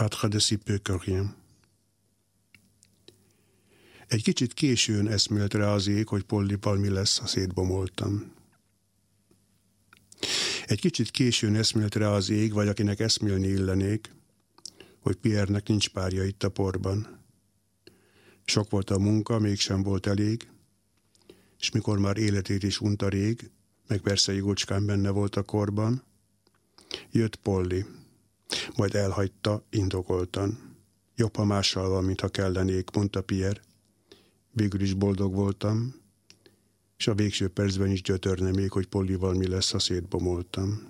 Patre de rien. Egy kicsit későn eszmélt rá az ég, hogy Pollival mi lesz, ha szétbomoltam. Egy kicsit későn eszmélt rá az ég, vagy akinek eszmélni illenék, hogy Pierre-nek nincs párja itt a porban. Sok volt a munka, mégsem volt elég, és mikor már életét is unta rég, meg persze Igocskán benne volt a korban, jött Polly, majd elhagyta indokoltan. Jobb, ha mással van, mintha kellenék, mondta Pierre. Végül is boldog voltam, és a végső percben is gyötörne még, hogy Pollival mi lesz, ha szétbomoltam.